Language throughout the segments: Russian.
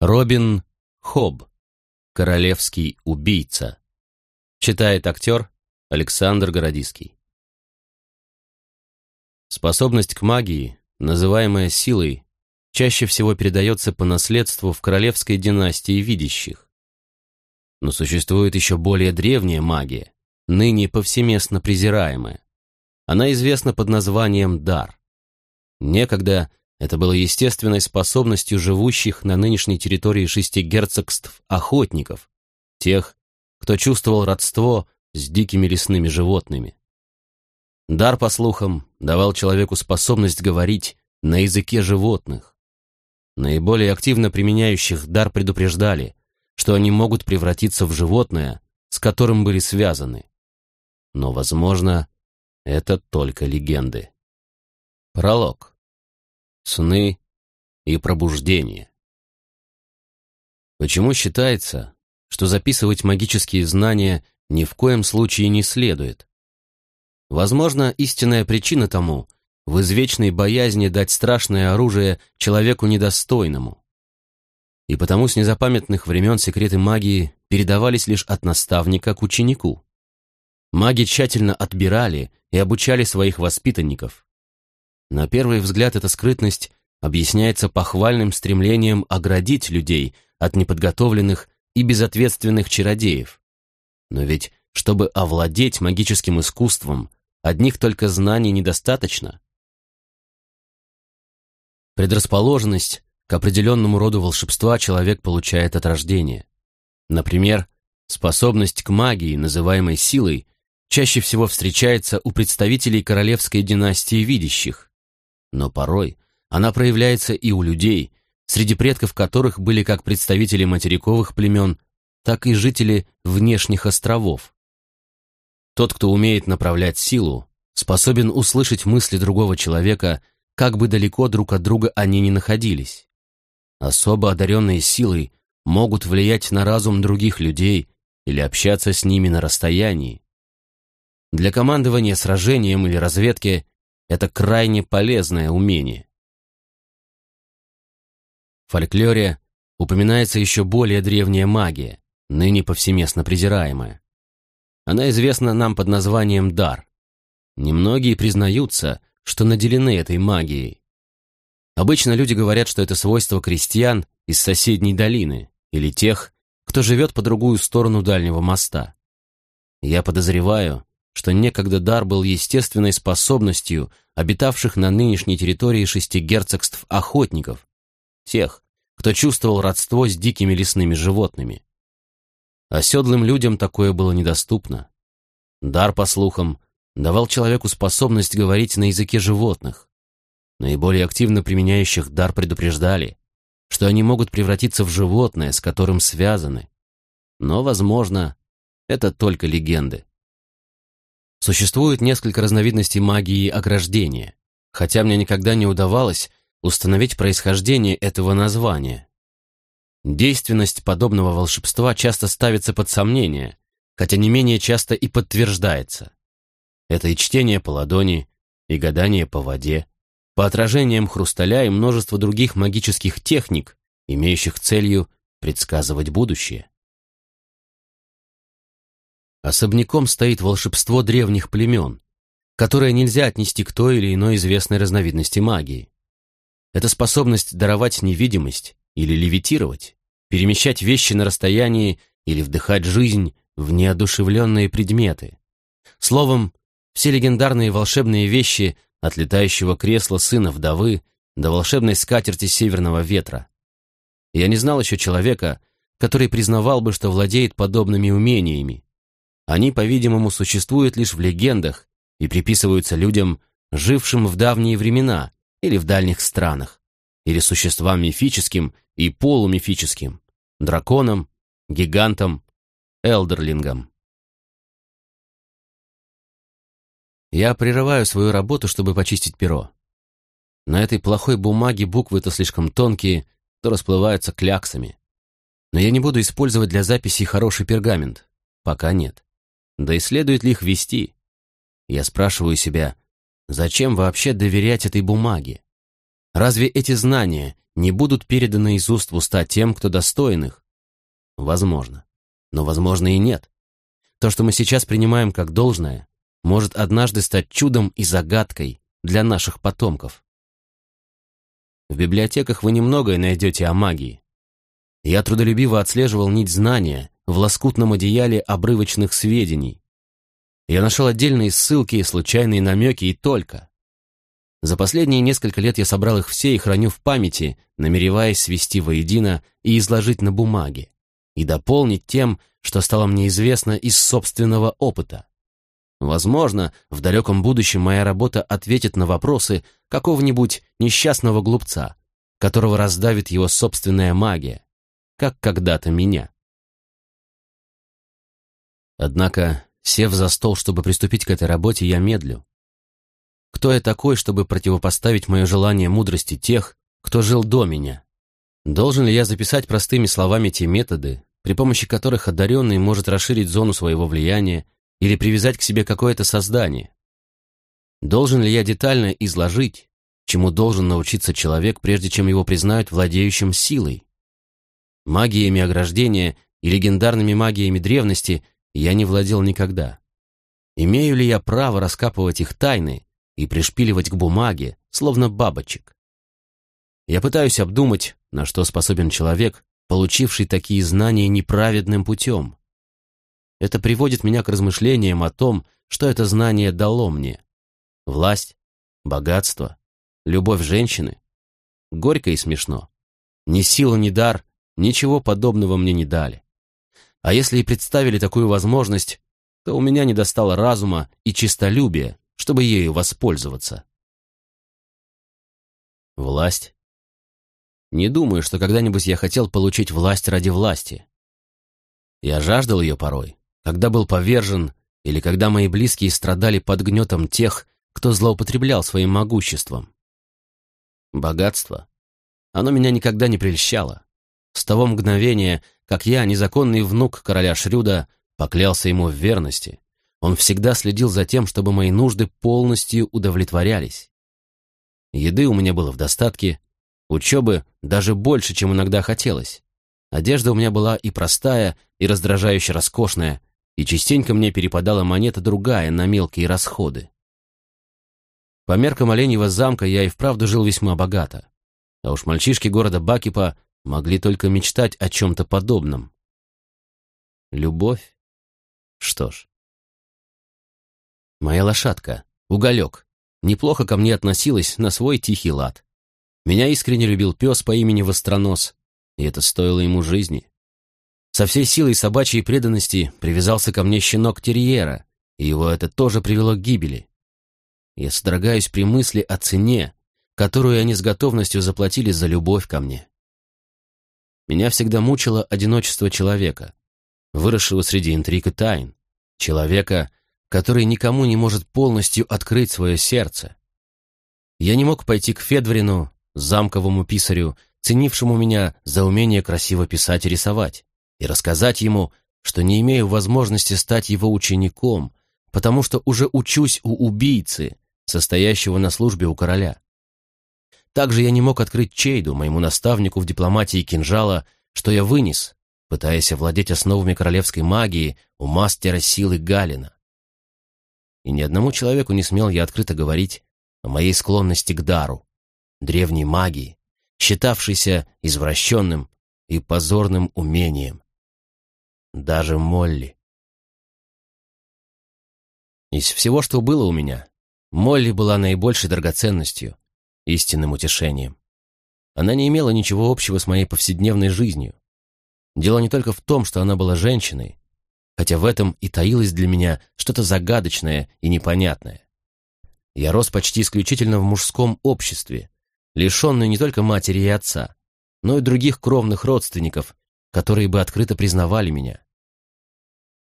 Робин Хоб. Королевский убийца. Читает актер Александр Городиский. Способность к магии, называемая силой, чаще всего передается по наследству в королевской династии видящих. Но существует еще более древняя магия, ныне повсеместно презираемая. Она известна под названием дар. Некогда это было естественной способностью живущих на нынешней территории шести герцогств охотников, тех, кто чувствовал родство с дикими лесными животными. Дар, по слухам, давал человеку способность говорить на языке животных. Наиболее активно применяющих дар предупреждали, что они могут превратиться в животное, с которым были связаны. Но, возможно, это только легенды. Пролог. Сны и пробуждение. Почему считается, что записывать магические знания ни в коем случае не следует? Возможно, истинная причина тому в извечной боязни дать страшное оружие человеку недостойному. И потому с незапамятных времен секреты магии передавались лишь от наставника к ученику. Маги тщательно отбирали и обучали своих воспитанников. На первый взгляд эта скрытность объясняется похвальным стремлением оградить людей от неподготовленных и безответственных чародеев. Но ведь, чтобы овладеть магическим искусством, одних только знаний недостаточно. Предрасположенность к определенному роду волшебства человек получает от рождения. Например, способность к магии, называемой силой, чаще всего встречается у представителей королевской династии видящих. Но порой она проявляется и у людей, среди предков которых были как представители материковых племен, так и жители внешних островов. Тот, кто умеет направлять силу, способен услышать мысли другого человека, как бы далеко друг от друга они ни находились. Особо одаренные силой могут влиять на разум других людей или общаться с ними на расстоянии. Для командования сражением или разведки это крайне полезное умение. В фольклоре упоминается еще более древняя магия, ныне повсеместно презираемая. Она известна нам под названием дар. Немногие признаются, что наделены этой магией. Обычно люди говорят, что это свойство крестьян из соседней долины или тех, кто живет по другую сторону дальнего моста. Я подозреваю, что некогда дар был естественной способностью обитавших на нынешней территории шести герцогств охотников, тех, кто чувствовал родство с дикими лесными животными. Оседлым людям такое было недоступно. Дар, по слухам, давал человеку способность говорить на языке животных. Наиболее активно применяющих дар предупреждали, что они могут превратиться в животное, с которым связаны. Но, возможно, это только легенды. Существует несколько разновидностей магии ограждения, хотя мне никогда не удавалось установить происхождение этого названия. Действенность подобного волшебства часто ставится под сомнение, хотя не менее часто и подтверждается. Это и чтение по ладони, и гадание по воде, по отражениям хрусталя и множество других магических техник, имеющих целью предсказывать будущее. Особняком стоит волшебство древних племен, которое нельзя отнести к той или иной известной разновидности магии. Это способность даровать невидимость или левитировать, перемещать вещи на расстоянии или вдыхать жизнь в неодушевленные предметы. Словом, все легендарные волшебные вещи от летающего кресла сына вдовы до волшебной скатерти северного ветра. Я не знал еще человека, который признавал бы, что владеет подобными умениями, они, по-видимому, существуют лишь в легендах и приписываются людям, жившим в давние времена или в дальних странах, или существам мифическим и полумифическим, драконам, гигантам, элдерлингам. Я прерываю свою работу, чтобы почистить перо. На этой плохой бумаге буквы то слишком тонкие, то расплываются кляксами. Но я не буду использовать для записи хороший пергамент. Пока нет. Да и следует ли их вести? Я спрашиваю себя, зачем вообще доверять этой бумаге? Разве эти знания не будут переданы из уст в уста тем, кто достоин их? Возможно. Но возможно и нет. То, что мы сейчас принимаем как должное, может однажды стать чудом и загадкой для наших потомков. В библиотеках вы немногое найдете о магии. Я трудолюбиво отслеживал нить знания в лоскутном одеяле обрывочных сведений. Я нашел отдельные ссылки, случайные намеки и только. За последние несколько лет я собрал их все и храню в памяти, намереваясь свести воедино и изложить на бумаге, и дополнить тем, что стало мне известно из собственного опыта. Возможно, в далеком будущем моя работа ответит на вопросы какого-нибудь несчастного глупца, которого раздавит его собственная магия, как когда-то меня. Однако, сев за стол, чтобы приступить к этой работе, я медлю. Кто я такой, чтобы противопоставить мое желание мудрости тех, кто жил до меня? Должен ли я записать простыми словами те методы, при помощи которых одаренный может расширить зону своего влияния или привязать к себе какое-то создание? Должен ли я детально изложить, чему должен научиться человек, прежде чем его признают владеющим силой? Магиями ограждения и легендарными магиями древности я не владел никогда. Имею ли я право раскапывать их тайны и пришпиливать к бумаге, словно бабочек? Я пытаюсь обдумать, на что способен человек, получивший такие знания неправедным путем. Это приводит меня к размышлениям о том, что это знание дало мне. Власть, богатство, любовь женщины. Горько и смешно. Ни сила, ни дар, ничего подобного мне не дали. А если и представили такую возможность, то у меня не достало разума и честолюбия, чтобы ею воспользоваться. Власть не думаю, что когда-нибудь я хотел получить власть ради власти. Я жаждал ее порой, когда был повержен или когда мои близкие страдали под гнетом тех, кто злоупотреблял своим могуществом. Богатство. Оно меня никогда не прельщало. С того мгновения, как я, незаконный внук короля Шрюда, поклялся ему в верности, он всегда следил за тем, чтобы мои нужды полностью удовлетворялись. Еды у меня было в достатке, Учебы даже больше, чем иногда хотелось. Одежда у меня была и простая, и раздражающе роскошная, и частенько мне перепадала монета другая на мелкие расходы. По меркам Оленьего замка я и вправду жил весьма богато. А уж мальчишки города Бакипа могли только мечтать о чем-то подобном. Любовь? Что ж. Моя лошадка, Уголек, неплохо ко мне относилась на свой тихий лад. Меня искренне любил пес по имени Востронос, и это стоило ему жизни. Со всей силой собачьей преданности привязался ко мне щенок терьера, и его это тоже привело к гибели. Я содрогаюсь при мысли о цене, которую они с готовностью заплатили за любовь ко мне. Меня всегда мучило одиночество человека, выросшего среди интриг и тайн, человека, который никому не может полностью открыть свое сердце. Я не мог пойти к Федврину замковому писарю, ценившему меня за умение красиво писать и рисовать, и рассказать ему, что не имею возможности стать его учеником, потому что уже учусь у убийцы, состоящего на службе у короля. Также я не мог открыть Чейду, моему наставнику в дипломатии кинжала, что я вынес, пытаясь овладеть основами королевской магии у мастера силы Галина. И ни одному человеку не смел я открыто говорить о моей склонности к дару, древней магии, считавшейся извращенным и позорным умением. Даже Молли. Из всего, что было у меня, Молли была наибольшей драгоценностью, истинным утешением. Она не имела ничего общего с моей повседневной жизнью. Дело не только в том, что она была женщиной, хотя в этом и таилось для меня что-то загадочное и непонятное. Я рос почти исключительно в мужском обществе, лишенную не только матери и отца, но и других кровных родственников, которые бы открыто признавали меня.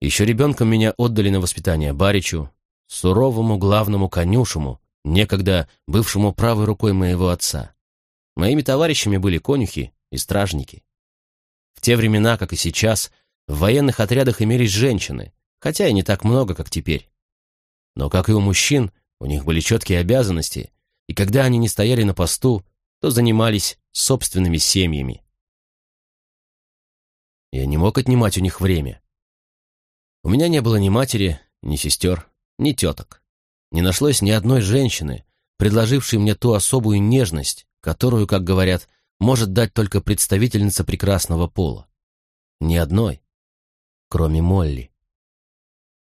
Еще ребенком меня отдали на воспитание Баричу, суровому главному конюшему, некогда бывшему правой рукой моего отца. Моими товарищами были конюхи и стражники. В те времена, как и сейчас, в военных отрядах имелись женщины, хотя и не так много, как теперь. Но, как и у мужчин, у них были четкие обязанности, и когда они не стояли на посту, то занимались собственными семьями. Я не мог отнимать у них время. У меня не было ни матери, ни сестер, ни теток. Не нашлось ни одной женщины, предложившей мне ту особую нежность, которую, как говорят, может дать только представительница прекрасного пола. Ни одной, кроме Молли.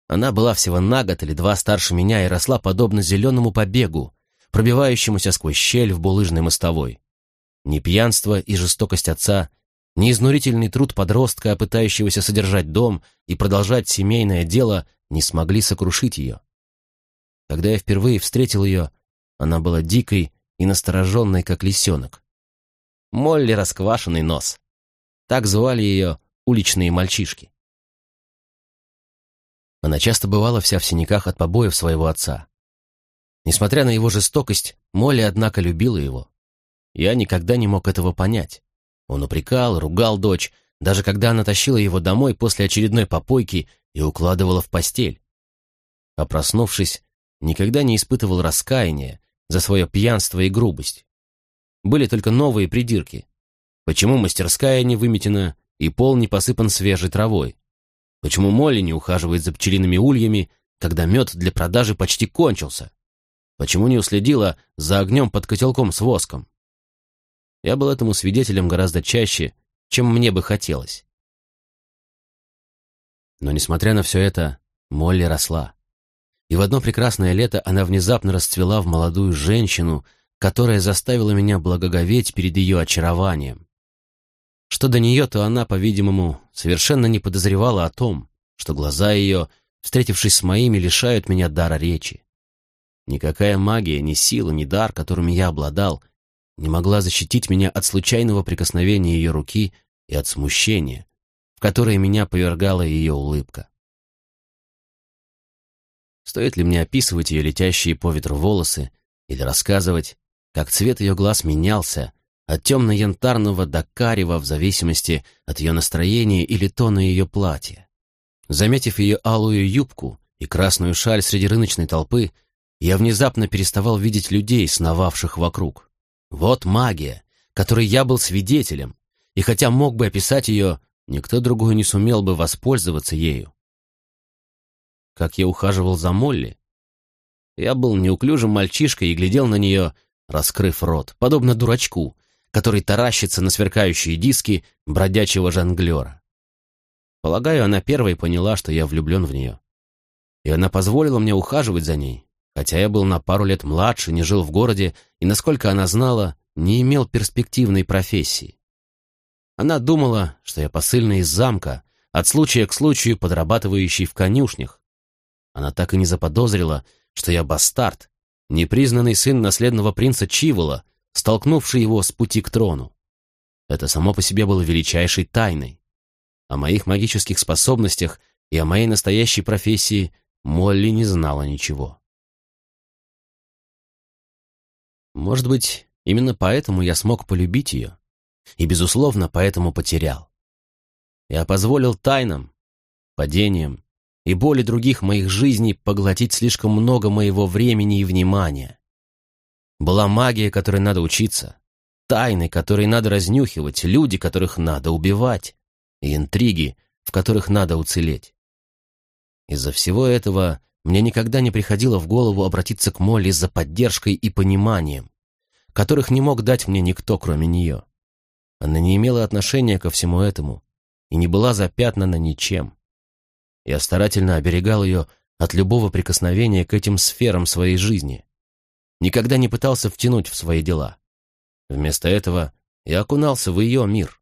Она была всего на год или два старше меня и росла подобно зеленому побегу, пробивающемуся сквозь щель в булыжной мостовой. Ни пьянство и жестокость отца, ни изнурительный труд подростка, пытающегося содержать дом и продолжать семейное дело, не смогли сокрушить ее. Когда я впервые встретил ее, она была дикой и настороженной, как лисенок. Молли расквашенный нос. Так звали ее уличные мальчишки. Она часто бывала вся в синяках от побоев своего отца. Несмотря на его жестокость, Молли, однако, любила его. Я никогда не мог этого понять. Он упрекал, ругал дочь, даже когда она тащила его домой после очередной попойки и укладывала в постель. А проснувшись, никогда не испытывал раскаяния за свое пьянство и грубость. Были только новые придирки. Почему мастерская не выметена и пол не посыпан свежей травой? Почему Молли не ухаживает за пчелиными ульями, когда мед для продажи почти кончился? Почему не уследила за огнем под котелком с воском? Я был этому свидетелем гораздо чаще, чем мне бы хотелось. Но, несмотря на все это, Молли росла. И в одно прекрасное лето она внезапно расцвела в молодую женщину, которая заставила меня благоговеть перед ее очарованием. Что до нее, то она, по-видимому, совершенно не подозревала о том, что глаза ее, встретившись с моими, лишают меня дара речи. Никакая магия, ни сила, ни дар, которыми я обладал, не могла защитить меня от случайного прикосновения ее руки и от смущения, в которое меня повергала ее улыбка. Стоит ли мне описывать ее летящие по ветру волосы или рассказывать, как цвет ее глаз менялся, от темно-янтарного до карего в зависимости от ее настроения или тона ее платья. Заметив ее алую юбку и красную шаль среди рыночной толпы, я внезапно переставал видеть людей, сновавших вокруг. Вот магия, которой я был свидетелем, и хотя мог бы описать ее, никто другой не сумел бы воспользоваться ею. Как я ухаживал за Молли? Я был неуклюжим мальчишкой и глядел на нее, раскрыв рот, подобно дурачку, который таращится на сверкающие диски бродячего жонглера. Полагаю, она первой поняла, что я влюблен в нее. И она позволила мне ухаживать за ней, хотя я был на пару лет младше, не жил в городе и, насколько она знала, не имел перспективной профессии. Она думала, что я посыльный из замка, от случая к случаю подрабатывающий в конюшнях. Она так и не заподозрила, что я бастард, непризнанный сын наследного принца Чивола, столкнувший его с пути к трону. Это само по себе было величайшей тайной. О моих магических способностях и о моей настоящей профессии Молли не знала ничего. Может быть, именно поэтому я смог полюбить ее, и, безусловно, поэтому потерял. Я позволил тайнам, падениям и боли других моих жизней поглотить слишком много моего времени и внимания. Была магия, которой надо учиться, тайны, которые надо разнюхивать, люди, которых надо убивать, и интриги, в которых надо уцелеть. Из-за всего этого мне никогда не приходило в голову обратиться к Молли за поддержкой и пониманием, которых не мог дать мне никто, кроме нее. Она не имела отношения ко всему этому и не была запятнана ничем. Я старательно оберегал ее от любого прикосновения к этим сферам своей жизни, никогда не пытался втянуть в свои дела. Вместо этого я окунался в ее мир,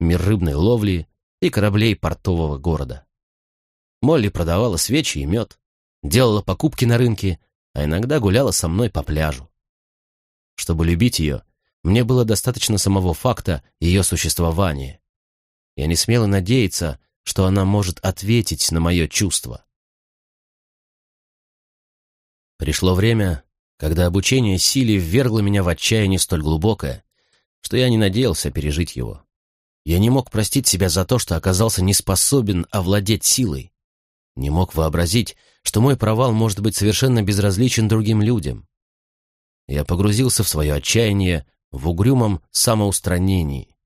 мир рыбной ловли и кораблей портового города. Молли продавала свечи и мед, делала покупки на рынке, а иногда гуляла со мной по пляжу. Чтобы любить ее, мне было достаточно самого факта ее существования. Я не смела надеяться, что она может ответить на мое чувство. Пришло время, когда обучение силе ввергло меня в отчаяние столь глубокое, что я не надеялся пережить его. Я не мог простить себя за то, что оказался не способен овладеть силой. Не мог вообразить, что мой провал может быть совершенно безразличен другим людям. Я погрузился в свое отчаяние, в угрюмом самоустранении.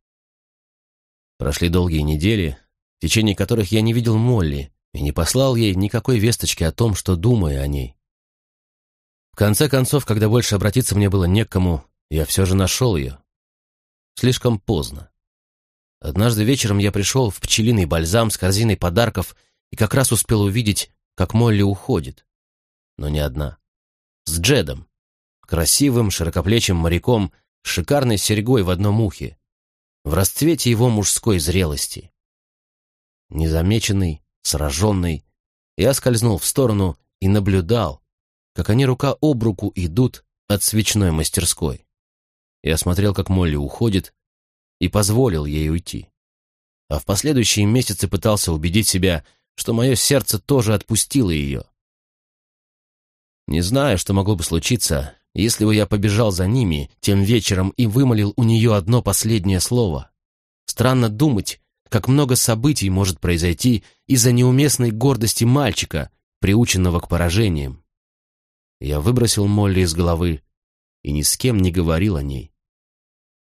Прошли долгие недели, в течение которых я не видел Молли и не послал ей никакой весточки о том, что думаю о ней. В конце концов, когда больше обратиться мне было некому, я все же нашел ее. Слишком поздно. Однажды вечером я пришел в пчелиный бальзам с корзиной подарков и как раз успел увидеть, как Молли уходит. Но не одна. С Джедом. Красивым, широкоплечим моряком, шикарной серьгой в одном ухе. В расцвете его мужской зрелости. Незамеченный, сраженный, я скользнул в сторону и наблюдал, как они рука об руку идут от свечной мастерской. Я смотрел, как Молли уходит, и позволил ей уйти. А в последующие месяцы пытался убедить себя, что мое сердце тоже отпустило ее. Не знаю, что могло бы случиться, если бы я побежал за ними тем вечером и вымолил у нее одно последнее слово. Странно думать, как много событий может произойти из-за неуместной гордости мальчика, приученного к поражениям. Я выбросил Молли из головы и ни с кем не говорил о ней.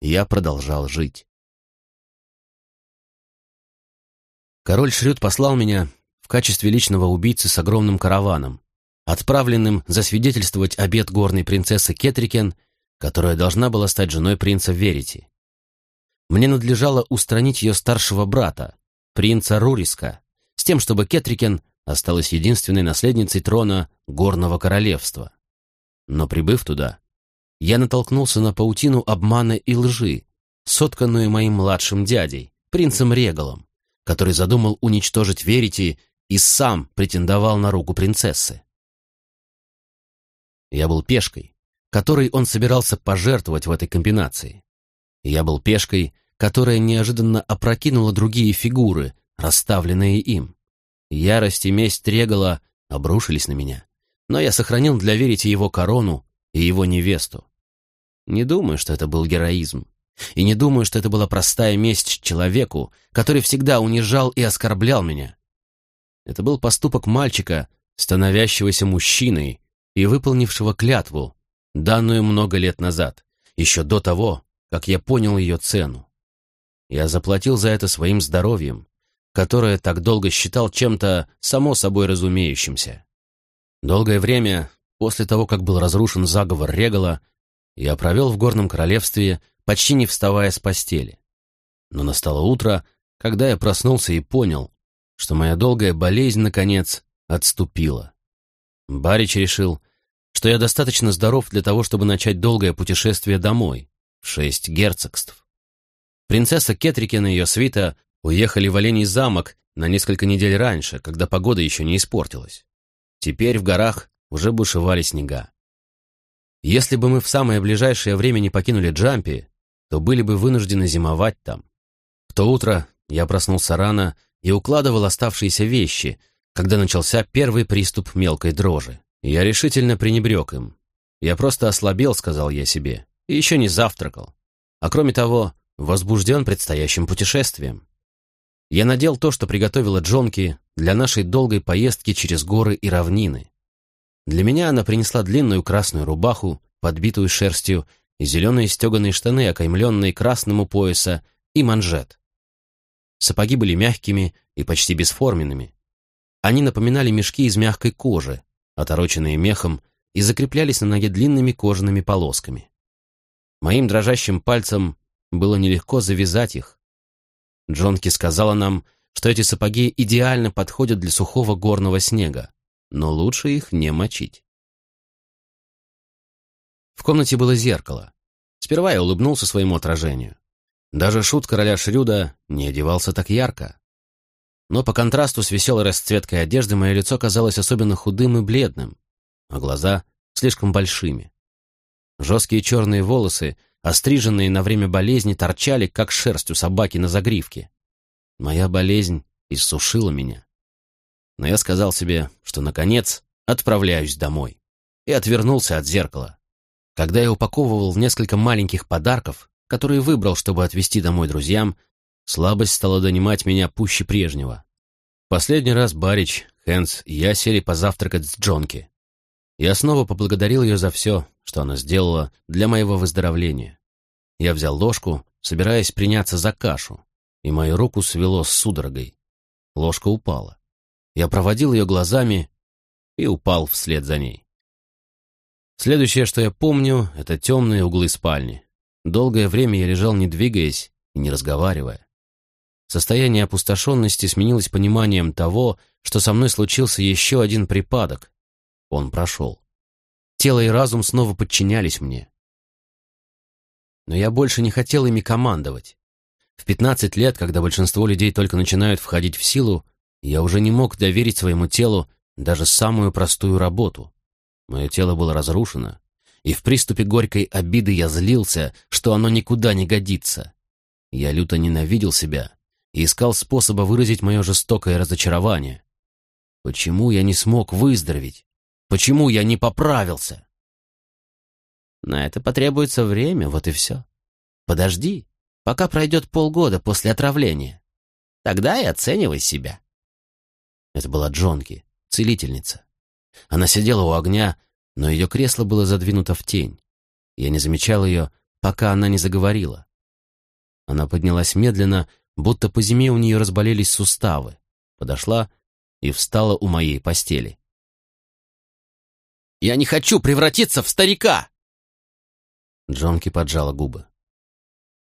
Я продолжал жить. Король Шрюд послал меня в качестве личного убийцы с огромным караваном, отправленным засвидетельствовать обет горной принцессы Кетрикен, которая должна была стать женой принца Верити. Мне надлежало устранить ее старшего брата, принца Руриска, с тем, чтобы Кетрикен осталась единственной наследницей трона горного королевства. Но прибыв туда, я натолкнулся на паутину обмана и лжи, сотканную моим младшим дядей, принцем Регалом, который задумал уничтожить Верити и сам претендовал на руку принцессы. Я был пешкой, которой он собирался пожертвовать в этой комбинации. Я был пешкой, которая неожиданно опрокинула другие фигуры, расставленные им. Ярость и месть Трегала обрушились на меня, но я сохранил для Верити его корону и его невесту. Не думаю, что это был героизм. И не думаю, что это была простая месть человеку, который всегда унижал и оскорблял меня. Это был поступок мальчика, становящегося мужчиной, и выполнившего клятву, данную много лет назад, еще до того, как я понял ее цену. Я заплатил за это своим здоровьем, которое так долго считал чем-то само собой разумеющимся. Долгое время, после того, как был разрушен заговор Регала, я провел в Горном Королевстве, почти не вставая с постели. Но настало утро, когда я проснулся и понял, что моя долгая болезнь, наконец, отступила. Барич решил, что я достаточно здоров для того, чтобы начать долгое путешествие домой, в шесть герцогств. Принцесса Кетрикен и ее свита уехали в Оленей замок на несколько недель раньше, когда погода еще не испортилась. Теперь в горах уже бушевали снега. Если бы мы в самое ближайшее время не покинули Джампи, то были бы вынуждены зимовать там. В то утро я проснулся рано и укладывал оставшиеся вещи, когда начался первый приступ мелкой дрожи. Я решительно пренебрег им. Я просто ослабел, сказал я себе, и еще не завтракал. А кроме того, возбужден предстоящим путешествием. Я надел то, что приготовила Джонки для нашей долгой поездки через горы и равнины. Для меня она принесла длинную красную рубаху, подбитую шерстью, и зеленые стеганые штаны, окаймленные красным у пояса, и манжет. Сапоги были мягкими и почти бесформенными, они напоминали мешки из мягкой кожи, отороченные мехом, и закреплялись на ноге длинными кожаными полосками. Моим дрожащим пальцем было нелегко завязать их. Джонки сказала нам, что эти сапоги идеально подходят для сухого горного снега, но лучше их не мочить. В комнате было зеркало. Сперва я улыбнулся своему отражению. Даже шут короля Шрюда не одевался так ярко но по контрасту с веселой расцветкой одежды мое лицо казалось особенно худым и бледным, а глаза слишком большими. Жесткие черные волосы, остриженные на время болезни, торчали, как шерсть у собаки на загривке. Моя болезнь иссушила меня. Но я сказал себе, что, наконец, отправляюсь домой, и отвернулся от зеркала. Когда я упаковывал несколько маленьких подарков, которые выбрал, чтобы отвезти домой друзьям, Слабость стала донимать меня пуще прежнего. Последний раз Барич, Хэнс и я сели позавтракать с Джонки. Я снова поблагодарил ее за все, что она сделала для моего выздоровления. Я взял ложку, собираясь приняться за кашу, и мою руку свело с судорогой. Ложка упала. Я проводил ее глазами и упал вслед за ней. Следующее, что я помню, это темные углы спальни. Долгое время я лежал, не двигаясь и не разговаривая. Состояние опустошенности сменилось пониманием того, что со мной случился еще один припадок. Он прошел. Тело и разум снова подчинялись мне. Но я больше не хотел ими командовать. В 15 лет, когда большинство людей только начинают входить в силу, я уже не мог доверить своему телу даже самую простую работу. Мое тело было разрушено, и в приступе горькой обиды я злился, что оно никуда не годится. Я люто ненавидел себя и искал способа выразить мое жестокое разочарование. Почему я не смог выздороветь? Почему я не поправился? На это потребуется время, вот и все. Подожди, пока пройдет полгода после отравления. Тогда и оценивай себя. Это была Джонки, целительница. Она сидела у огня, но ее кресло было задвинуто в тень. Я не замечал ее, пока она не заговорила. Она поднялась медленно, будто по зиме у нее разболелись суставы, подошла и встала у моей постели. «Я не хочу превратиться в старика!» Джонки поджала губы.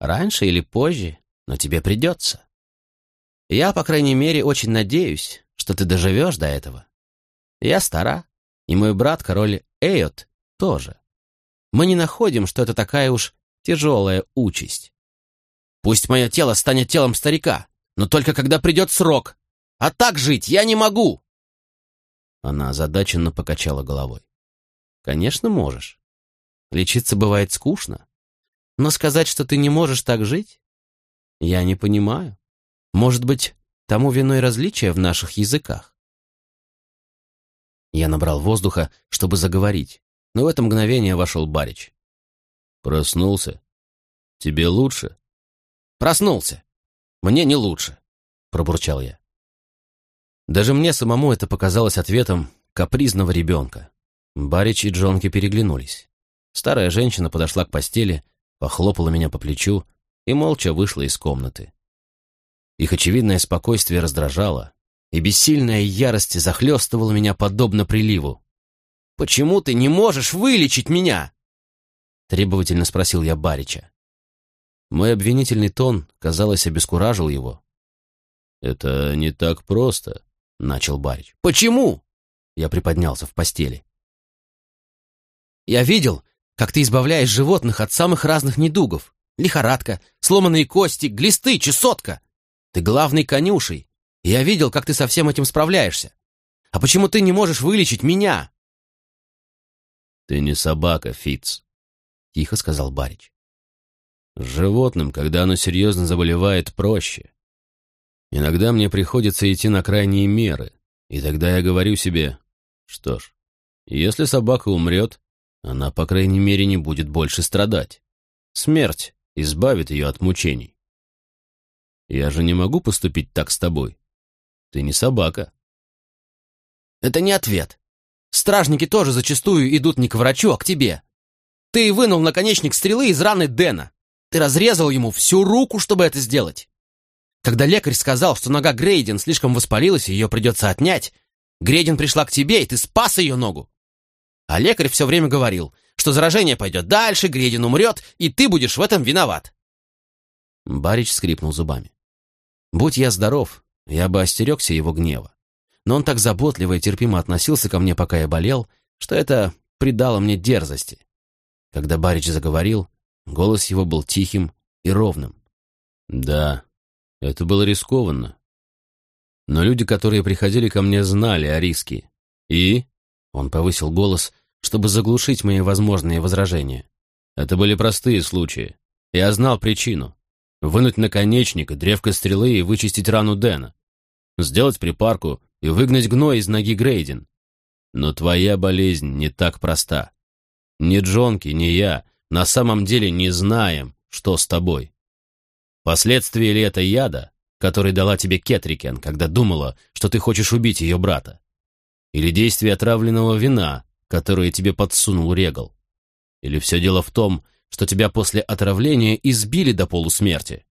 «Раньше или позже, но тебе придется. Я, по крайней мере, очень надеюсь, что ты доживешь до этого. Я стара, и мой брат, король Эйот, тоже. Мы не находим, что это такая уж тяжелая участь. Пусть мое тело станет телом старика, но только когда придет срок. А так жить я не могу!» Она озадаченно покачала головой. «Конечно, можешь. Лечиться бывает скучно. Но сказать, что ты не можешь так жить, я не понимаю. Может быть, тому виной различия в наших языках?» Я набрал воздуха, чтобы заговорить, но в это мгновение вошел Барич. «Проснулся? Тебе лучше?» «Проснулся. Мне не лучше», — пробурчал я. Даже мне самому это показалось ответом капризного ребенка. Барич и Джонки переглянулись. Старая женщина подошла к постели, похлопала меня по плечу и молча вышла из комнаты. Их очевидное спокойствие раздражало, и бессильная ярость захлестывала меня подобно приливу. «Почему ты не можешь вылечить меня?» Требовательно спросил я Барича. Мой обвинительный тон, казалось, обескуражил его. «Это не так просто», — начал Барич. «Почему?» Я приподнялся в постели. «Я видел, как ты избавляешь животных от самых разных недугов. Лихорадка, сломанные кости, глисты, чесотка. Ты главный конюшей, я видел, как ты со всем этим справляешься. А почему ты не можешь вылечить меня?» «Ты не собака, Фиц», — тихо сказал Барич. «С животным, когда оно серьезно заболевает, проще. Иногда мне приходится идти на крайние меры, и тогда я говорю себе, что ж, если собака умрет, она, по крайней мере, не будет больше страдать. Смерть избавит ее от мучений. Я же не могу поступить так с тобой. Ты не собака. Это не ответ. Стражники тоже зачастую идут не к врачу, а к тебе. Ты вынул наконечник стрелы из раны Дэна. Ты разрезал ему всю руку, чтобы это сделать. Когда лекарь сказал, что нога Грейден слишком воспалилась и ее придется отнять, Грейден пришла к тебе, и ты спас ее ногу. А лекарь все время говорил, что заражение пойдет дальше, Грейден умрет, и ты будешь в этом виноват. Барич скрипнул зубами. Будь я здоров, я бы остерегся его гнева. Но он так заботливо и терпимо относился ко мне, пока я болел, что это придало мне дерзости. Когда Барич заговорил, голос его был тихим и ровным. «Да, это было рискованно. Но люди, которые приходили ко мне, знали о риске. И...» Он повысил голос, чтобы заглушить мои возможные возражения. «Это были простые случаи. Я знал причину вынуть наконечник, древко стрелы и вычистить рану Дэна, сделать припарку и выгнать гной из ноги Грейдин. Но твоя болезнь не так проста. Ни Джонки, ни я на самом деле не знаем, что с тобой. Последствия ли это яда, который дала тебе Кетрикен, когда думала, что ты хочешь убить ее брата? Или действие отравленного вина, которое тебе подсунул Регал? Или все дело в том, что тебя после отравления избили до полусмерти.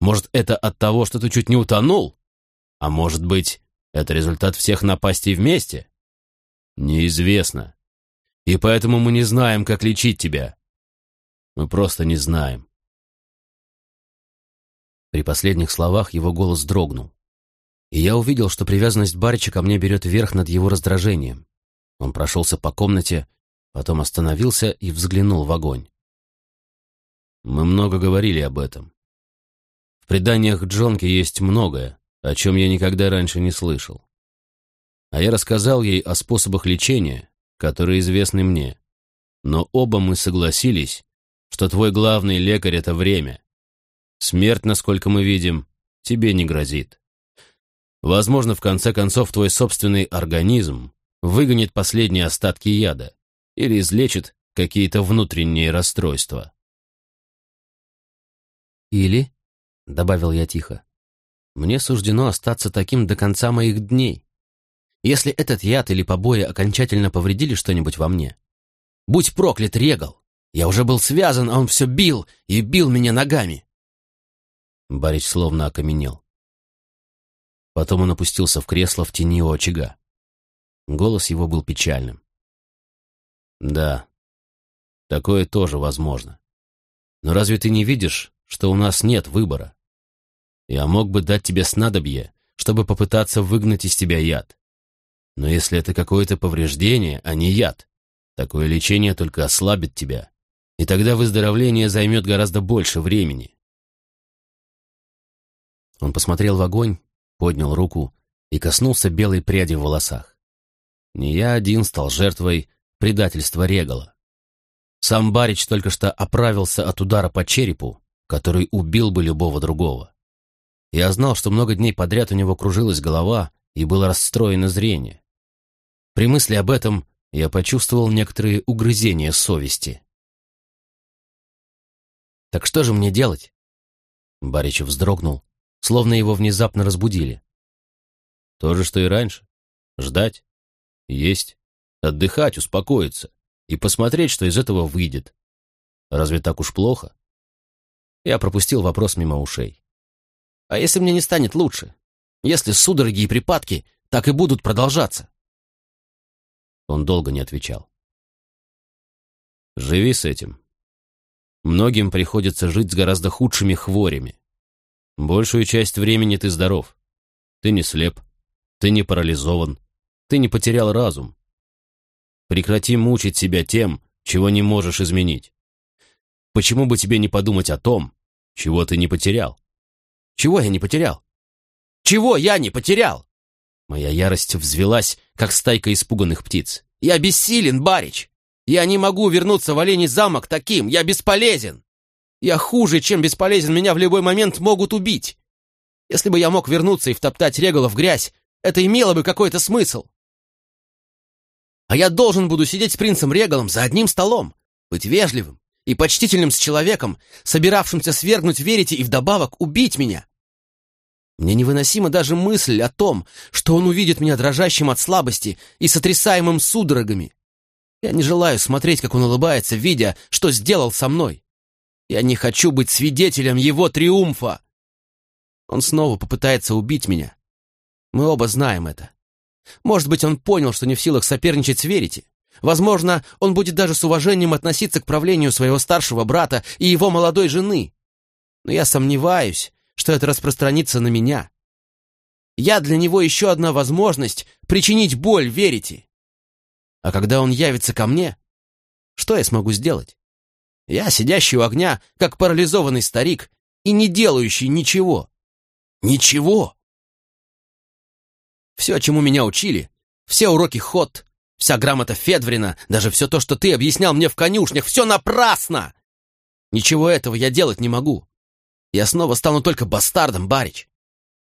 Может, это от того, что ты чуть не утонул? А может быть, это результат всех напастей вместе? Неизвестно. И поэтому мы не знаем, как лечить тебя. Мы просто не знаем. При последних словах его голос дрогнул. И я увидел, что привязанность Барича ко мне берет верх над его раздражением. Он прошелся по комнате, потом остановился и взглянул в огонь. Мы много говорили об этом. В преданиях Джонки есть многое, о чем я никогда раньше не слышал. А я рассказал ей о способах лечения, которые известны мне. Но оба мы согласились, что твой главный лекарь — это время. Смерть, насколько мы видим, тебе не грозит. Возможно, в конце концов, твой собственный организм выгонит последние остатки яда или излечит какие-то внутренние расстройства. «Или», — добавил я тихо, — «мне суждено остаться таким до конца моих дней. Если этот яд или побои окончательно повредили что-нибудь во мне, будь проклят, Регал! Я уже был связан, а он все бил и бил меня ногами. Барич словно окаменел. Потом он опустился в кресло в тени у очага. Голос его был печальным. «Да, такое тоже возможно. Но разве ты не видишь, что у нас нет выбора? Я мог бы дать тебе снадобье, чтобы попытаться выгнать из тебя яд. Но если это какое-то повреждение, а не яд, такое лечение только ослабит тебя и тогда выздоровление займет гораздо больше времени. Он посмотрел в огонь, поднял руку и коснулся белой пряди в волосах. Не я один стал жертвой предательства Регала. Сам Барич только что оправился от удара по черепу, который убил бы любого другого. Я знал, что много дней подряд у него кружилась голова и было расстроено зрение. При мысли об этом я почувствовал некоторые угрызения совести. Так что же мне делать? Баричев вздрогнул, словно его внезапно разбудили. То же, что и раньше. Ждать, есть, отдыхать, успокоиться и посмотреть, что из этого выйдет. Разве так уж плохо? Я пропустил вопрос мимо ушей. А если мне не станет лучше? Если судороги и припадки так и будут продолжаться? Он долго не отвечал. Живи с этим, Многим приходится жить с гораздо худшими хворями. Большую часть времени ты здоров. Ты не слеп. Ты не парализован. Ты не потерял разум. Прекрати мучить себя тем, чего не можешь изменить. Почему бы тебе не подумать о том, чего ты не потерял? Чего я не потерял? Чего я не потерял? Моя ярость взвелась, как стайка испуганных птиц. Я бессилен, Барич! Я не могу вернуться в Оленей замок таким, я бесполезен. Я хуже, чем бесполезен, меня в любой момент могут убить. Если бы я мог вернуться и втоптать Регала в грязь, это имело бы какой-то смысл. А я должен буду сидеть с принцем Регалом за одним столом, быть вежливым и почтительным с человеком, собиравшимся свергнуть верите и вдобавок убить меня. Мне невыносима даже мысль о том, что он увидит меня дрожащим от слабости и сотрясаемым судорогами. Я не желаю смотреть, как он улыбается, видя, что сделал со мной. Я не хочу быть свидетелем его триумфа. Он снова попытается убить меня. Мы оба знаем это. Может быть, он понял, что не в силах соперничать с Верите. Возможно, он будет даже с уважением относиться к правлению своего старшего брата и его молодой жены. Но я сомневаюсь, что это распространится на меня. Я для него еще одна возможность причинить боль Верите. А когда он явится ко мне, что я смогу сделать? Я, сидящий у огня, как парализованный старик, и не делающий ничего. Ничего! Все, чему меня учили, все уроки ход, вся грамота Федврина, даже все то, что ты объяснял мне в конюшнях, все напрасно! Ничего этого я делать не могу. Я снова стану только бастардом, Барич.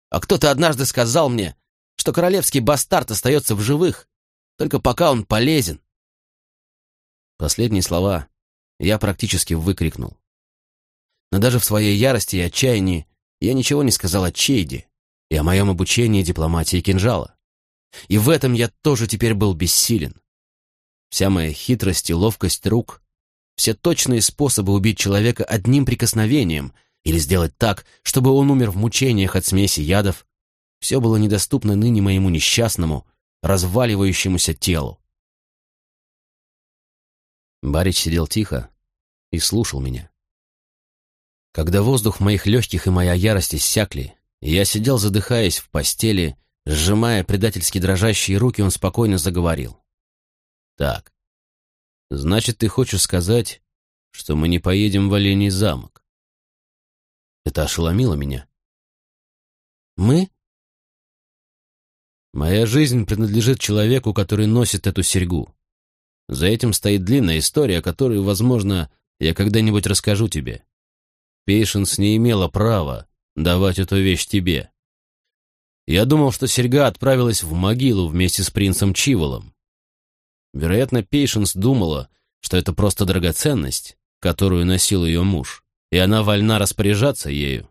А кто-то однажды сказал мне, что королевский бастард остается в живых, только пока он полезен. Последние слова я практически выкрикнул. Но даже в своей ярости и отчаянии я ничего не сказал о Чейде и о моем обучении дипломатии кинжала. И в этом я тоже теперь был бессилен. Вся моя хитрость и ловкость рук все точные способы убить человека одним прикосновением или сделать так, чтобы он умер в мучениях от смеси ядов, все было недоступно ныне моему несчастному, разваливающемуся телу. Барич сидел тихо и слушал меня. Когда воздух моих легких и моя ярость иссякли, я сидел, задыхаясь в постели, сжимая предательски дрожащие руки, он спокойно заговорил. «Так, значит, ты хочешь сказать, что мы не поедем в Оленей замок?» Это ошеломило меня. «Мы?» «Моя жизнь принадлежит человеку, который носит эту серьгу. За этим стоит длинная история, которую, возможно, я когда-нибудь расскажу тебе. Пейшенс не имела права давать эту вещь тебе. Я думал, что серьга отправилась в могилу вместе с принцем Чиволом. Вероятно, Пейшенс думала, что это просто драгоценность, которую носил ее муж, и она вольна распоряжаться ею.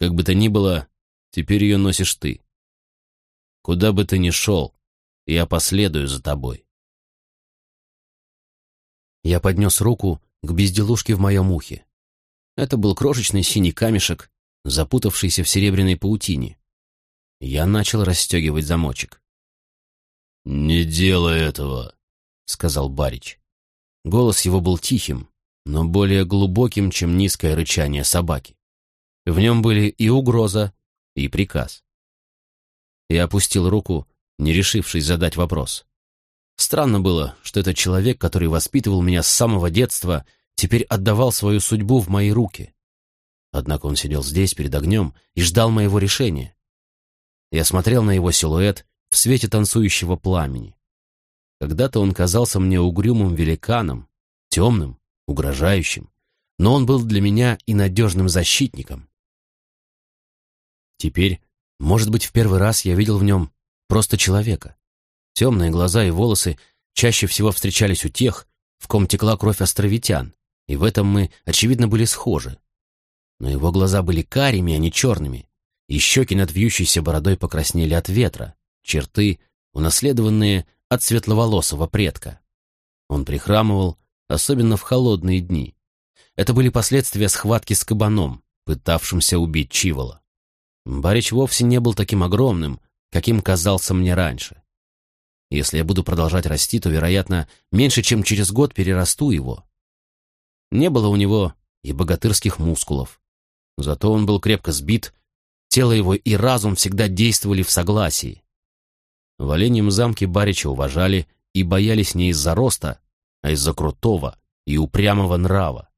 Как бы то ни было, теперь ее носишь ты. Куда бы ты ни шел, я последую за тобой. Я поднес руку к безделушке в моем ухе. Это был крошечный синий камешек, запутавшийся в серебряной паутине. Я начал расстегивать замочек. «Не делай этого», — сказал Барич. Голос его был тихим, но более глубоким, чем низкое рычание собаки. В нем были и угроза, и приказ. Я опустил руку, не решившись задать вопрос. Странно было, что этот человек, который воспитывал меня с самого детства, теперь отдавал свою судьбу в мои руки. Однако он сидел здесь, перед огнем, и ждал моего решения. Я смотрел на его силуэт в свете танцующего пламени. Когда-то он казался мне угрюмым великаном, темным, угрожающим, но он был для меня и надежным защитником. Теперь, может быть, в первый раз я видел в нем просто человека. Темные глаза и волосы чаще всего встречались у тех, в ком текла кровь островитян, и в этом мы, очевидно, были схожи. Но его глаза были карими, а не черными, и щеки над вьющейся бородой покраснели от ветра, черты, унаследованные от светловолосого предка. Он прихрамывал, особенно в холодные дни. Это были последствия схватки с кабаном, пытавшимся убить Чивола. Барич вовсе не был таким огромным, каким казался мне раньше. Если я буду продолжать расти, то, вероятно, меньше чем через год перерасту его. Не было у него и богатырских мускулов. Зато он был крепко сбит, тело его и разум всегда действовали в согласии. В Оленьем замке Барича уважали и боялись не из-за роста, а из-за крутого и упрямого нрава.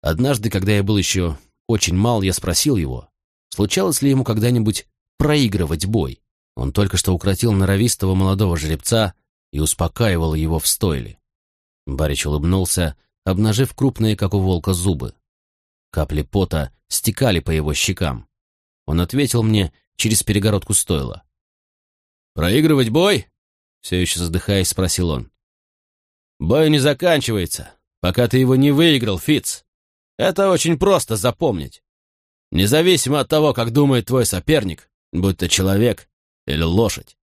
Однажды, когда я был еще очень мал, я спросил его, случалось ли ему когда-нибудь проигрывать бой. Он только что укротил норовистого молодого жеребца и успокаивал его в стойле. Барич улыбнулся, обнажив крупные, как у волка, зубы. Капли пота стекали по его щекам. Он ответил мне через перегородку стойла. «Проигрывать бой?» — все еще задыхаясь, спросил он. «Бой не заканчивается, пока ты его не выиграл, Фиц. Это очень просто запомнить. Независимо от того, как думает твой соперник, будь то человек или лошадь.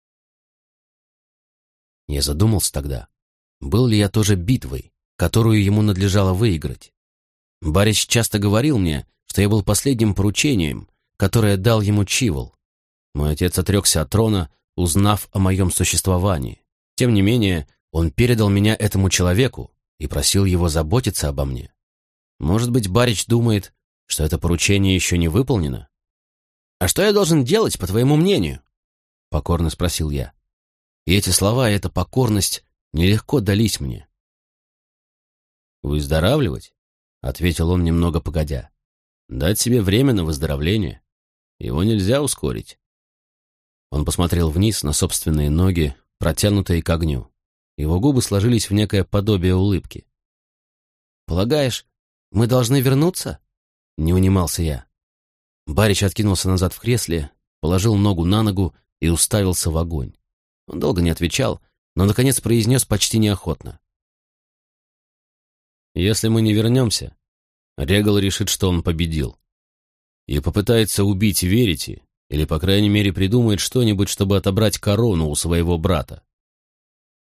Я задумался тогда, был ли я тоже битвой, которую ему надлежало выиграть. Барич часто говорил мне, что я был последним поручением, которое дал ему Чивол. Мой отец отрекся от трона, узнав о моем существовании. Тем не менее, он передал меня этому человеку и просил его заботиться обо мне. Может быть, Барич думает, что это поручение еще не выполнено? А что я должен делать, по твоему мнению? — покорно спросил я. И эти слова, и эта покорность нелегко дались мне. «Выздоравливать?» — ответил он немного погодя. «Дать себе время на выздоровление. Его нельзя ускорить». Он посмотрел вниз на собственные ноги, протянутые к огню. Его губы сложились в некое подобие улыбки. «Полагаешь, мы должны вернуться?» — не унимался я. Барич откинулся назад в кресле, положил ногу на ногу и уставился в огонь. Он долго не отвечал, но, наконец, произнес почти неохотно. «Если мы не вернемся, Регал решит, что он победил. И попытается убить Верите, или, по крайней мере, придумает что-нибудь, чтобы отобрать корону у своего брата.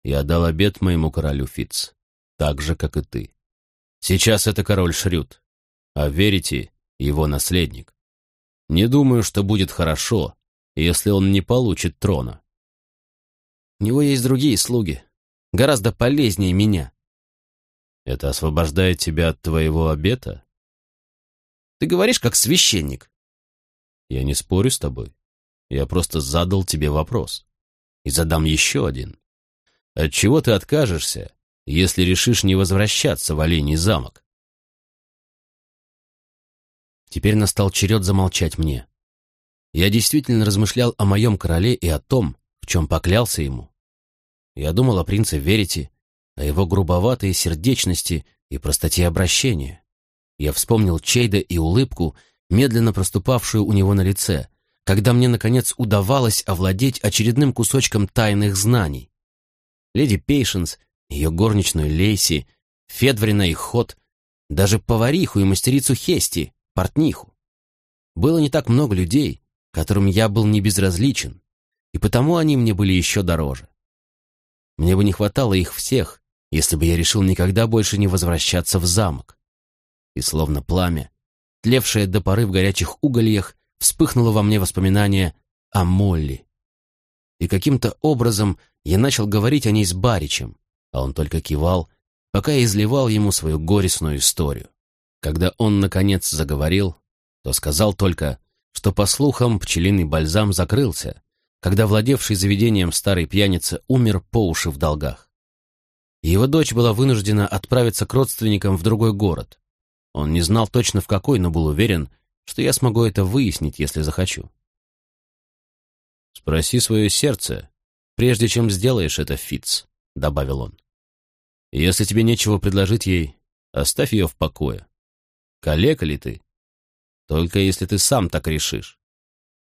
Я дал обет моему королю Фиц, так же, как и ты. Сейчас это король Шрюд, а верите его наследник. Не думаю, что будет хорошо, если он не получит трона. У него есть другие слуги, гораздо полезнее меня. Это освобождает тебя от твоего обета? Ты говоришь как священник. Я не спорю с тобой. Я просто задал тебе вопрос. И задам еще один. От чего ты откажешься, если решишь не возвращаться в Олений замок? Теперь настал черед замолчать мне. Я действительно размышлял о моем короле и о том, в чем поклялся ему. Я думал о принце Верите, о его грубоватой сердечности и простоте обращения. Я вспомнил Чейда и улыбку, медленно проступавшую у него на лице, когда мне, наконец, удавалось овладеть очередным кусочком тайных знаний. Леди Пейшенс, ее горничную Лейси, Федврина и Ход, даже повариху и мастерицу Хести, портниху. Было не так много людей, которым я был не безразличен, и потому они мне были еще дороже. Мне бы не хватало их всех, если бы я решил никогда больше не возвращаться в замок. И словно пламя, тлевшее до поры в горячих угольях, вспыхнуло во мне воспоминание о Молли. И каким-то образом я начал говорить о ней с Баричем, а он только кивал, пока я изливал ему свою горестную историю. Когда он, наконец, заговорил, то сказал только, что, по слухам, пчелиный бальзам закрылся, когда владевший заведением старый пьяница умер по уши в долгах. Его дочь была вынуждена отправиться к родственникам в другой город. Он не знал точно в какой, но был уверен, что я смогу это выяснить, если захочу. «Спроси свое сердце, прежде чем сделаешь это, Фиц», — добавил он. «Если тебе нечего предложить ей, оставь ее в покое. Калека ли ты? Только если ты сам так решишь.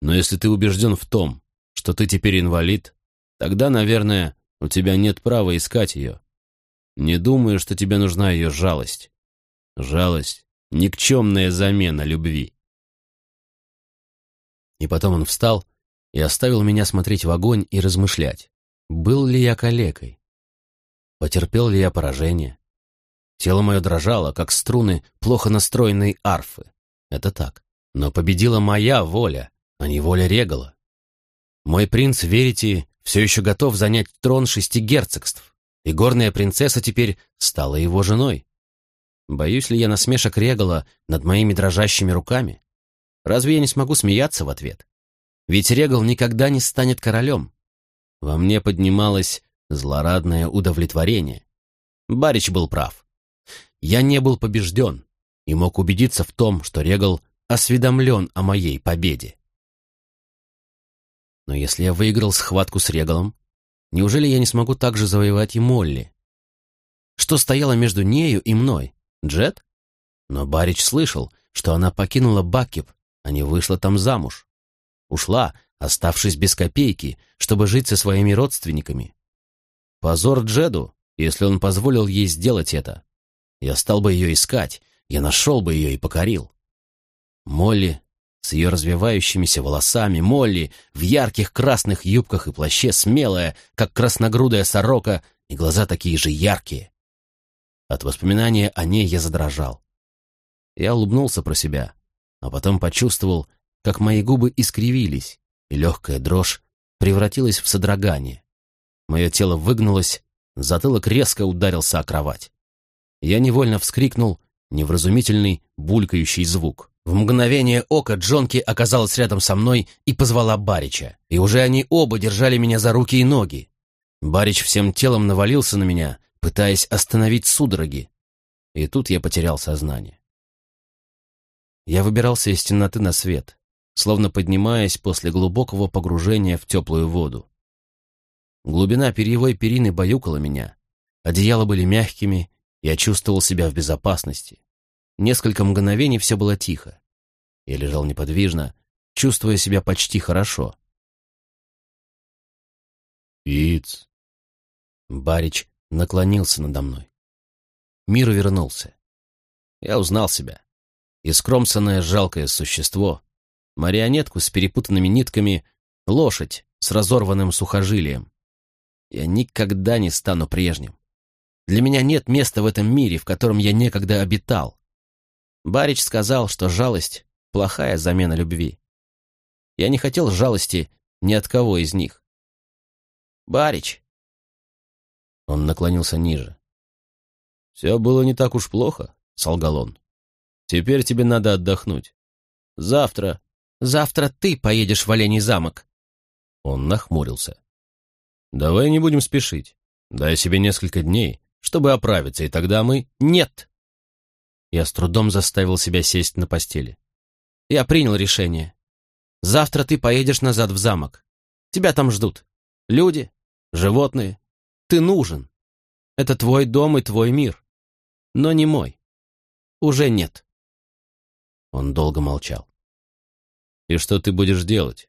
Но если ты убежден в том, что ты теперь инвалид, тогда, наверное, у тебя нет права искать ее. Не думаю, что тебе нужна ее жалость. Жалость — никчемная замена любви. И потом он встал и оставил меня смотреть в огонь и размышлять, был ли я калекой, потерпел ли я поражение. Тело мое дрожало, как струны плохо настроенной арфы. Это так. Но победила моя воля, а не воля Регала. Мой принц, верите, все еще готов занять трон шести герцогств, и горная принцесса теперь стала его женой. Боюсь ли я насмешек Регала над моими дрожащими руками? Разве я не смогу смеяться в ответ? Ведь Регал никогда не станет королем. Во мне поднималось злорадное удовлетворение. Барич был прав. Я не был побежден и мог убедиться в том, что Регал осведомлен о моей победе. Но если я выиграл схватку с Регалом, неужели я не смогу также завоевать и Молли? Что стояло между нею и мной? Джет? Но Барич слышал, что она покинула Баккип а не вышла там замуж. Ушла, оставшись без копейки, чтобы жить со своими родственниками. Позор Джеду, если он позволил ей сделать это. Я стал бы ее искать, я нашел бы ее и покорил. Молли с ее развивающимися волосами, Молли в ярких красных юбках и плаще, смелая, как красногрудая сорока, и глаза такие же яркие. От воспоминания о ней я задрожал. Я улыбнулся про себя а потом почувствовал, как мои губы искривились, и легкая дрожь превратилась в содрогание. Мое тело выгнулось, затылок резко ударился о кровать. Я невольно вскрикнул невразумительный булькающий звук. В мгновение ока Джонки оказалась рядом со мной и позвала Барича, и уже они оба держали меня за руки и ноги. Барич всем телом навалился на меня, пытаясь остановить судороги. И тут я потерял сознание. Я выбирался из темноты на свет, словно поднимаясь после глубокого погружения в теплую воду. Глубина перьевой перины баюкала меня, одеяла были мягкими, я чувствовал себя в безопасности. Несколько мгновений все было тихо. Я лежал неподвижно, чувствуя себя почти хорошо. «Иц!» Барич наклонился надо мной. Мир вернулся. Я узнал себя искромсанное жалкое существо, марионетку с перепутанными нитками, лошадь с разорванным сухожилием. Я никогда не стану прежним. Для меня нет места в этом мире, в котором я некогда обитал. Барич сказал, что жалость — плохая замена любви. Я не хотел жалости ни от кого из них. Барич. Он наклонился ниже. «Все было не так уж плохо», — солгал он. «Теперь тебе надо отдохнуть. Завтра...» «Завтра ты поедешь в Оленей замок». Он нахмурился. «Давай не будем спешить. Дай себе несколько дней, чтобы оправиться, и тогда мы...» «Нет!» Я с трудом заставил себя сесть на постели. «Я принял решение. Завтра ты поедешь назад в замок. Тебя там ждут. Люди, животные. Ты нужен. Это твой дом и твой мир. Но не мой. Уже нет. Он долго молчал. «И что ты будешь делать?»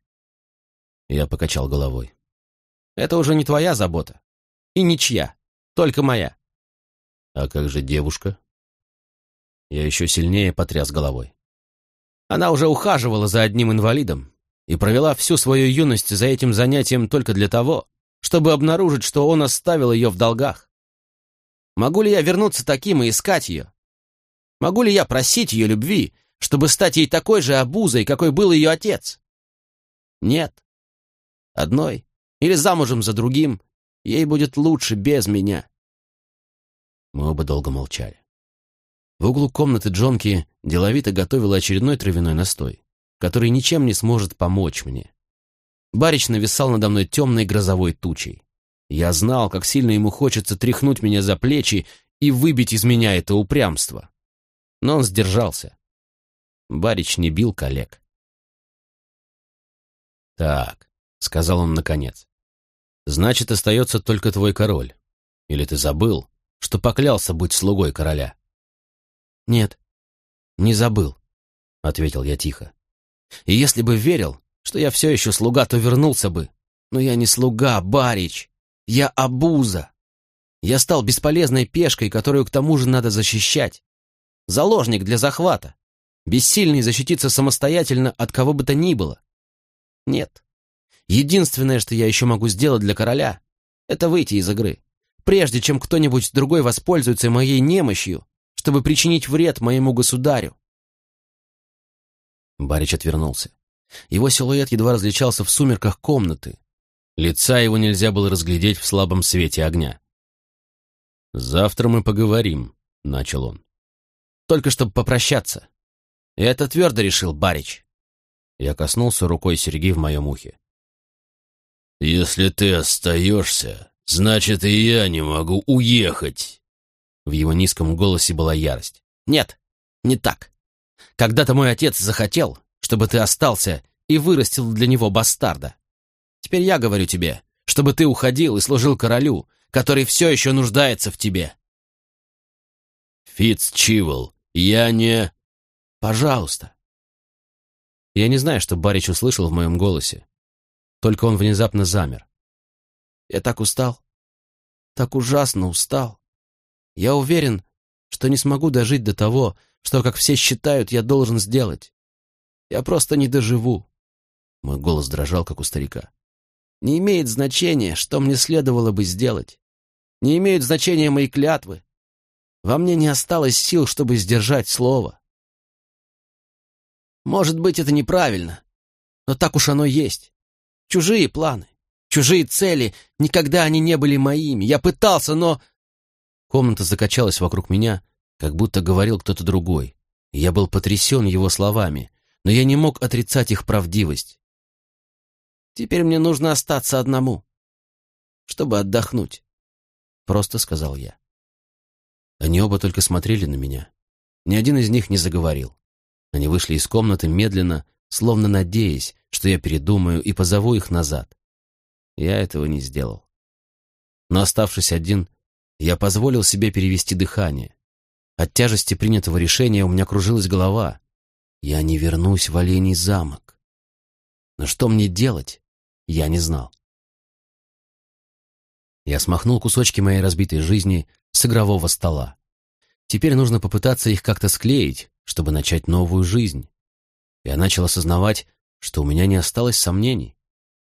Я покачал головой. «Это уже не твоя забота. И ничья. Только моя». «А как же девушка?» Я еще сильнее потряс головой. Она уже ухаживала за одним инвалидом и провела всю свою юность за этим занятием только для того, чтобы обнаружить, что он оставил ее в долгах. Могу ли я вернуться таким и искать ее? Могу ли я просить ее любви, чтобы стать ей такой же обузой, какой был ее отец? Нет. Одной или замужем за другим, ей будет лучше без меня. Мы оба долго молчали. В углу комнаты Джонки деловито готовила очередной травяной настой, который ничем не сможет помочь мне. Барич нависал надо мной темной грозовой тучей. Я знал, как сильно ему хочется тряхнуть меня за плечи и выбить из меня это упрямство. Но он сдержался. Барич не бил коллег. «Так», — сказал он наконец, — «значит, остается только твой король. Или ты забыл, что поклялся быть слугой короля?» «Нет, не забыл», — ответил я тихо. «И если бы верил, что я все еще слуга, то вернулся бы. Но я не слуга, барич. Я обуза. Я стал бесполезной пешкой, которую к тому же надо защищать. Заложник для захвата. Бессильный защититься самостоятельно от кого бы то ни было. Нет. Единственное, что я еще могу сделать для короля, это выйти из игры. Прежде чем кто-нибудь другой воспользуется моей немощью, чтобы причинить вред моему государю. Барич отвернулся. Его силуэт едва различался в сумерках комнаты. Лица его нельзя было разглядеть в слабом свете огня. «Завтра мы поговорим», — начал он. «Только чтобы попрощаться. Это твердо решил, Барич». Я коснулся рукой Сергей в моем ухе. «Если ты остаешься, значит, и я не могу уехать». В его низком голосе была ярость. «Нет, не так. Когда-то мой отец захотел, чтобы ты остался и вырастил для него бастарда. Теперь я говорю тебе, чтобы ты уходил и служил королю, который все еще нуждается в тебе. Фитц Чивол, я не... Пожалуйста. Я не знаю, что Барич услышал в моем голосе. Только он внезапно замер. Я так устал. Так ужасно устал. Я уверен, что не смогу дожить до того, что, как все считают, я должен сделать. Я просто не доживу. Мой голос дрожал, как у старика. Не имеет значения, что мне следовало бы сделать. Не имеют значения мои клятвы. Во мне не осталось сил, чтобы сдержать слово. Может быть, это неправильно, но так уж оно есть. Чужие планы, чужие цели, никогда они не были моими. Я пытался, но... Комната закачалась вокруг меня, как будто говорил кто-то другой. Я был потрясен его словами, но я не мог отрицать их правдивость. «Теперь мне нужно остаться одному, чтобы отдохнуть», — просто сказал я. Они оба только смотрели на меня. Ни один из них не заговорил. Они вышли из комнаты медленно, словно надеясь, что я передумаю и позову их назад. Я этого не сделал. Но оставшись один, я позволил себе перевести дыхание. От тяжести принятого решения у меня кружилась голова. Я не вернусь в Оленей замок. Но что мне делать, я не знал. Я смахнул кусочки моей разбитой жизни с игрового стола. Теперь нужно попытаться их как-то склеить, чтобы начать новую жизнь. Я начал осознавать, что у меня не осталось сомнений.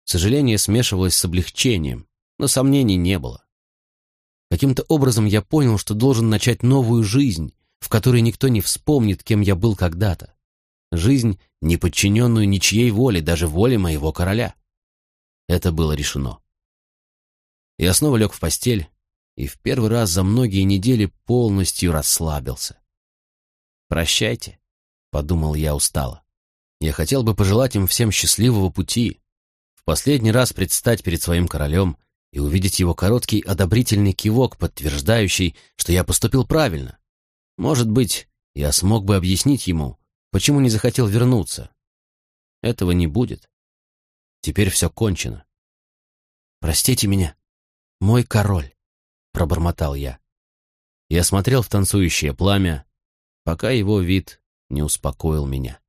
Сожаление смешивалось с облегчением, но сомнений не было. Каким-то образом я понял, что должен начать новую жизнь, в которой никто не вспомнит, кем я был когда-то. Жизнь, не подчиненную ничьей воле, даже воле моего короля. Это было решено. Я снова лег в постель и в первый раз за многие недели полностью расслабился. «Прощайте», — подумал я устало. Я хотел бы пожелать им всем счастливого пути, в последний раз предстать перед своим королем и увидеть его короткий одобрительный кивок, подтверждающий, что я поступил правильно. Может быть, я смог бы объяснить ему, почему не захотел вернуться. Этого не будет. Теперь все кончено. «Простите меня, мой король», — пробормотал я. Я смотрел в танцующее пламя, пока его вид не успокоил меня.